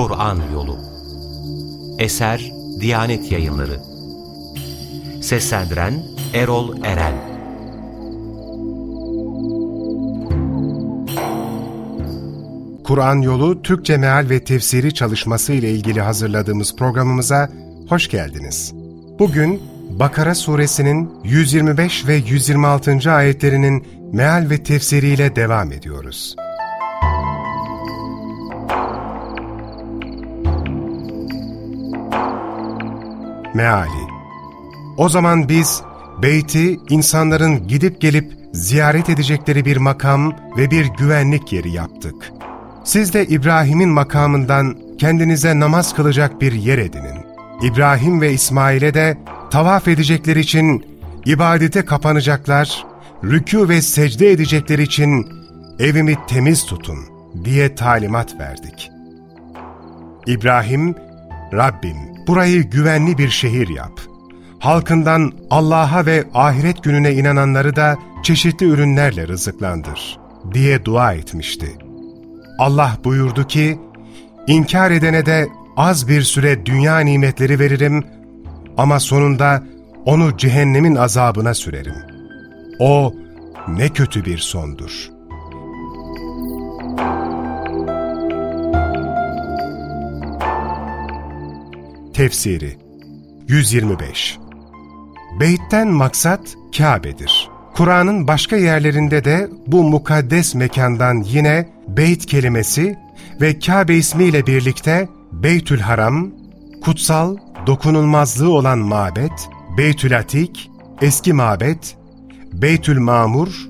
Kur'an Yolu Eser Diyanet Yayınları Seslendiren Erol Eren Kur'an Yolu Türkçe Meal ve Tefsiri çalışması ile ilgili hazırladığımız programımıza hoş geldiniz. Bugün Bakara suresinin 125 ve 126. ayetlerinin meal ve tefsiriyle devam ediyoruz. Meali O zaman biz beyti insanların gidip gelip ziyaret edecekleri bir makam ve bir güvenlik yeri yaptık. Siz de İbrahim'in makamından kendinize namaz kılacak bir yer edinin. İbrahim ve İsmail'e de tavaf edecekler için ibadete kapanacaklar, rükû ve secde edecekler için evimi temiz tutun diye talimat verdik. İbrahim, Rabbim burayı güvenli bir şehir yap. Halkından Allah'a ve ahiret gününe inananları da çeşitli ürünlerle rızıklandır diye dua etmişti. Allah buyurdu ki, inkar edene de az bir süre dünya nimetleri veririm ama sonunda onu cehennemin azabına sürerim. O ne kötü bir sondur. Tefsiri 125 Beytten maksat Kabe'dir. Kur'an'ın başka yerlerinde de bu mukaddes mekandan yine beyt kelimesi ve Kabe ismiyle birlikte Beytül Haram, kutsal, dokunulmazlığı olan mabet, Beytül Atik, eski mabet, Beytül Mamur,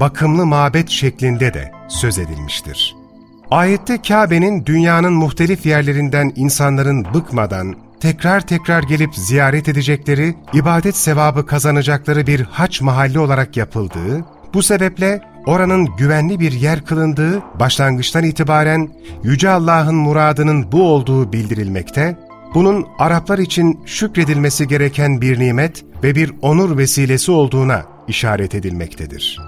bakımlı mabet şeklinde de söz edilmiştir. Ayette Kabe'nin dünyanın muhtelif yerlerinden insanların bıkmadan, tekrar tekrar gelip ziyaret edecekleri, ibadet sevabı kazanacakları bir haç mahalli olarak yapıldığı, bu sebeple oranın güvenli bir yer kılındığı, başlangıçtan itibaren Yüce Allah'ın muradının bu olduğu bildirilmekte, bunun Araplar için şükredilmesi gereken bir nimet ve bir onur vesilesi olduğuna işaret edilmektedir.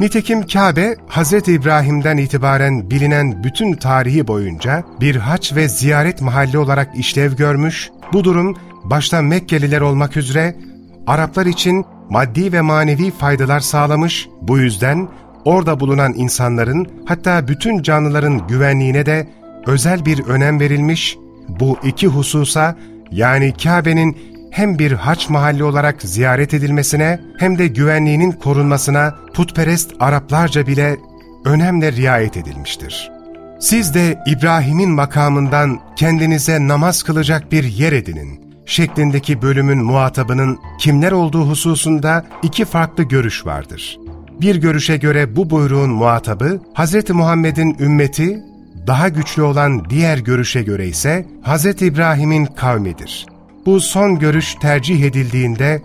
Nitekim Kabe, Hz. İbrahim'den itibaren bilinen bütün tarihi boyunca bir haç ve ziyaret mahalli olarak işlev görmüş, bu durum başta Mekkeliler olmak üzere Araplar için maddi ve manevi faydalar sağlamış, bu yüzden orada bulunan insanların hatta bütün canlıların güvenliğine de özel bir önem verilmiş, bu iki hususa yani Kabe'nin hem bir haç mahalli olarak ziyaret edilmesine hem de güvenliğinin korunmasına putperest Araplarca bile önemle riayet edilmiştir. Siz de İbrahim'in makamından kendinize namaz kılacak bir yer edinin şeklindeki bölümün muhatabının kimler olduğu hususunda iki farklı görüş vardır. Bir görüşe göre bu buyruğun muhatabı Hz. Muhammed'in ümmeti, daha güçlü olan diğer görüşe göre ise Hz. İbrahim'in kavmidir. Bu son görüş tercih edildiğinde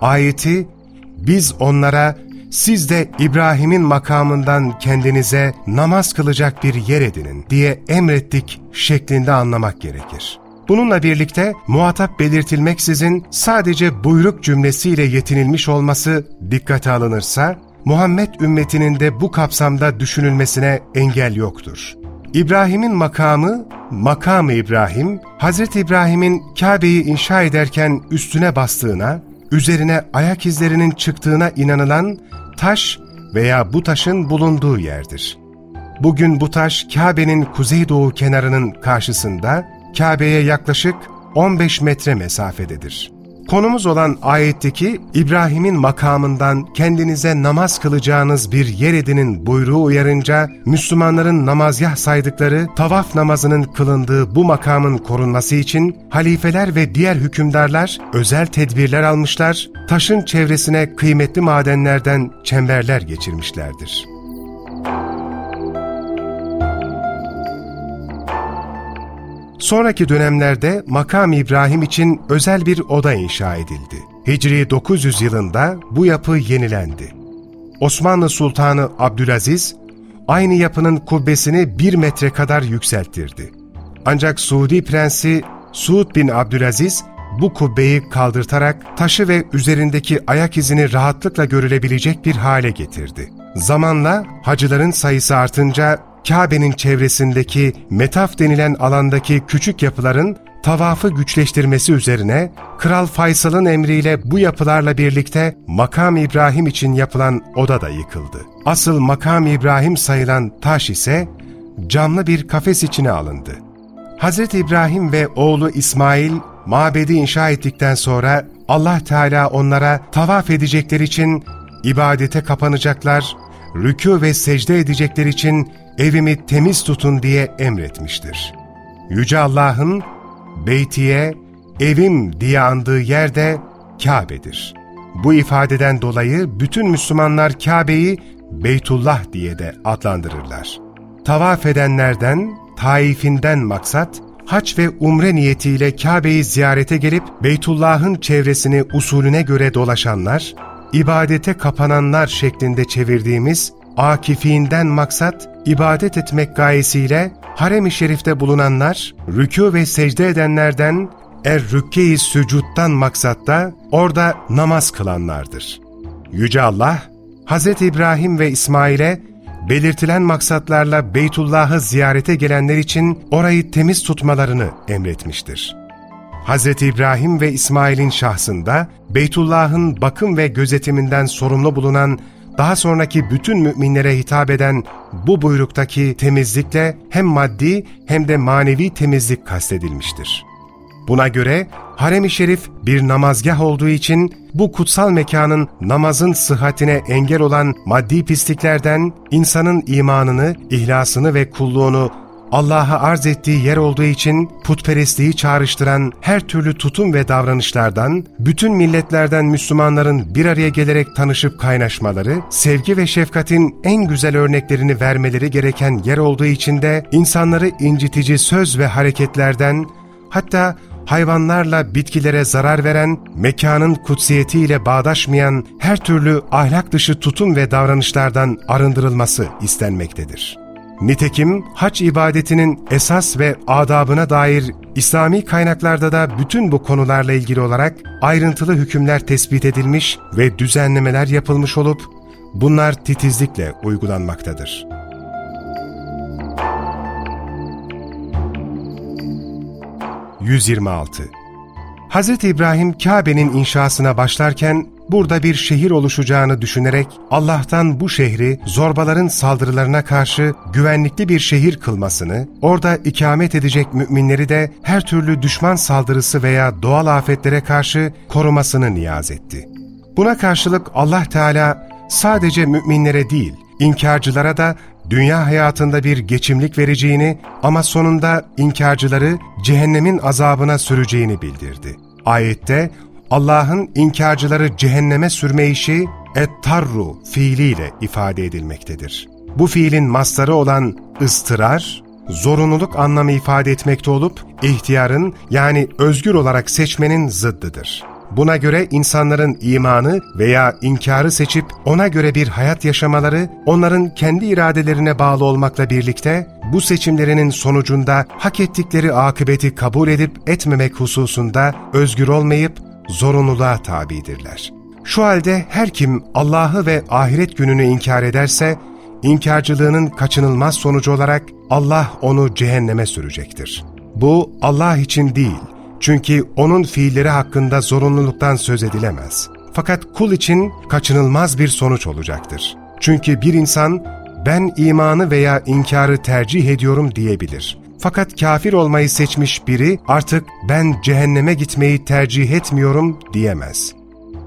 ayeti biz onlara siz de İbrahim'in makamından kendinize namaz kılacak bir yer edinin diye emrettik şeklinde anlamak gerekir. Bununla birlikte muhatap belirtilmeksizin sadece buyruk cümlesiyle yetinilmiş olması dikkate alınırsa, Muhammed ümmetinin de bu kapsamda düşünülmesine engel yoktur. İbrahim'in makamı, makamı İbrahim, Hz. İbrahim'in Kabe'yi inşa ederken üstüne bastığına, üzerine ayak izlerinin çıktığına inanılan taş veya bu taşın bulunduğu yerdir. Bugün bu taş Kabe'nin kuzeydoğu kenarının karşısında, Kabe'ye yaklaşık 15 metre mesafededir. Konumuz olan ayetteki İbrahim'in makamından kendinize namaz kılacağınız bir yer edinin buyruğu uyarınca Müslümanların namazgah saydıkları tavaf namazının kılındığı bu makamın korunması için halifeler ve diğer hükümdarlar özel tedbirler almışlar, taşın çevresine kıymetli madenlerden çemberler geçirmişlerdir. Sonraki dönemlerde makam İbrahim için özel bir oda inşa edildi. Hicri 900 yılında bu yapı yenilendi. Osmanlı Sultanı Abdülaziz, aynı yapının kubbesini bir metre kadar yükselttirdi. Ancak Suudi Prensi Suud bin Abdülaziz, bu kubbeyi kaldırtarak taşı ve üzerindeki ayak izini rahatlıkla görülebilecek bir hale getirdi. Zamanla hacıların sayısı artınca Kabe'nin çevresindeki metaf denilen alandaki küçük yapıların tavafı güçleştirmesi üzerine Kral Faysal'ın emriyle bu yapılarla birlikte Makam İbrahim için yapılan oda da yıkıldı. Asıl Makam İbrahim sayılan taş ise camlı bir kafes içine alındı. Hz. İbrahim ve oğlu İsmail mabedi inşa ettikten sonra Allah Teala onlara tavaf edecekler için ibadete kapanacaklar, rükû ve secde edecekler için evimi temiz tutun diye emretmiştir. Yüce Allah'ın Beytiye, evim diye andığı yerde Kabe'dir. Bu ifadeden dolayı bütün Müslümanlar Kabe'yi Beytullah diye de adlandırırlar. Tavaf edenlerden, taifinden maksat, haç ve umre niyetiyle Kabe'yi ziyarete gelip Beytullah'ın çevresini usulüne göre dolaşanlar, ibadete kapananlar şeklinde çevirdiğimiz akifinden maksat, ibadet etmek gayesiyle harem-i şerifte bulunanlar, rükû ve secde edenlerden, er rükkeyi sücuttan maksatta orada namaz kılanlardır. Yüce Allah, Hz. İbrahim ve İsmail'e belirtilen maksatlarla Beytullah'ı ziyarete gelenler için orayı temiz tutmalarını emretmiştir. Hz. İbrahim ve İsmail'in şahsında Beytullah'ın bakım ve gözetiminden sorumlu bulunan daha sonraki bütün müminlere hitap eden bu buyruktaki temizlikle hem maddi hem de manevi temizlik kastedilmiştir. Buna göre harem-i şerif bir namazgah olduğu için bu kutsal mekanın namazın sıhhatine engel olan maddi pisliklerden insanın imanını, ihlasını ve kulluğunu Allah'a arz ettiği yer olduğu için putperestliği çağrıştıran her türlü tutum ve davranışlardan, bütün milletlerden Müslümanların bir araya gelerek tanışıp kaynaşmaları, sevgi ve şefkatin en güzel örneklerini vermeleri gereken yer olduğu için de insanları incitici söz ve hareketlerden, hatta hayvanlarla bitkilere zarar veren, mekanın kutsiyetiyle bağdaşmayan her türlü ahlak dışı tutum ve davranışlardan arındırılması istenmektedir. Nitekim hac ibadetinin esas ve adabına dair İslami kaynaklarda da bütün bu konularla ilgili olarak ayrıntılı hükümler tespit edilmiş ve düzenlemeler yapılmış olup bunlar titizlikle uygulanmaktadır. ...126 Hz. İbrahim Kabe'nin inşasına başlarken burada bir şehir oluşacağını düşünerek Allah'tan bu şehri zorbaların saldırılarına karşı güvenlikli bir şehir kılmasını, orada ikamet edecek müminleri de her türlü düşman saldırısı veya doğal afetlere karşı korumasını niyaz etti. Buna karşılık Allah Teala sadece müminlere değil, inkarcılara da dünya hayatında bir geçimlik vereceğini ama sonunda inkarcıları cehennemin azabına süreceğini bildirdi. Ayette Allah'ın inkarcıları cehenneme sürme işi et-tarru fiiliyle ifade edilmektedir. Bu fiilin mastarı olan ıstırar, zorunluluk anlamı ifade etmekte olup, ihtiyarın yani özgür olarak seçmenin zıddıdır. Buna göre insanların imanı veya inkarı seçip ona göre bir hayat yaşamaları, onların kendi iradelerine bağlı olmakla birlikte, bu seçimlerinin sonucunda hak ettikleri akıbeti kabul edip etmemek hususunda özgür olmayıp zorunluluğa tabidirler. Şu halde her kim Allah'ı ve ahiret gününü inkar ederse, inkarcılığının kaçınılmaz sonucu olarak Allah onu cehenneme sürecektir. Bu Allah için değil, çünkü onun fiilleri hakkında zorunluluktan söz edilemez. Fakat kul için kaçınılmaz bir sonuç olacaktır. Çünkü bir insan, ben imanı veya inkarı tercih ediyorum diyebilir. Fakat kafir olmayı seçmiş biri artık ben cehenneme gitmeyi tercih etmiyorum diyemez.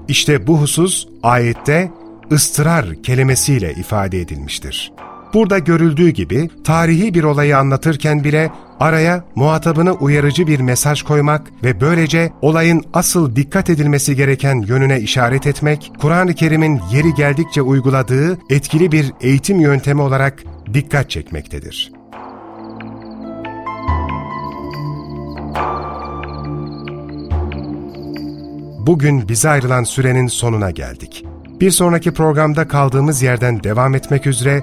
İşte bu husus ayette ıstırar kelimesiyle ifade edilmiştir. Burada görüldüğü gibi tarihi bir olayı anlatırken bile araya muhatabını uyarıcı bir mesaj koymak ve böylece olayın asıl dikkat edilmesi gereken yönüne işaret etmek, Kur'an-ı Kerim'in yeri geldikçe uyguladığı etkili bir eğitim yöntemi olarak dikkat çekmektedir. bugün bize ayrılan sürenin sonuna geldik. Bir sonraki programda kaldığımız yerden devam etmek üzere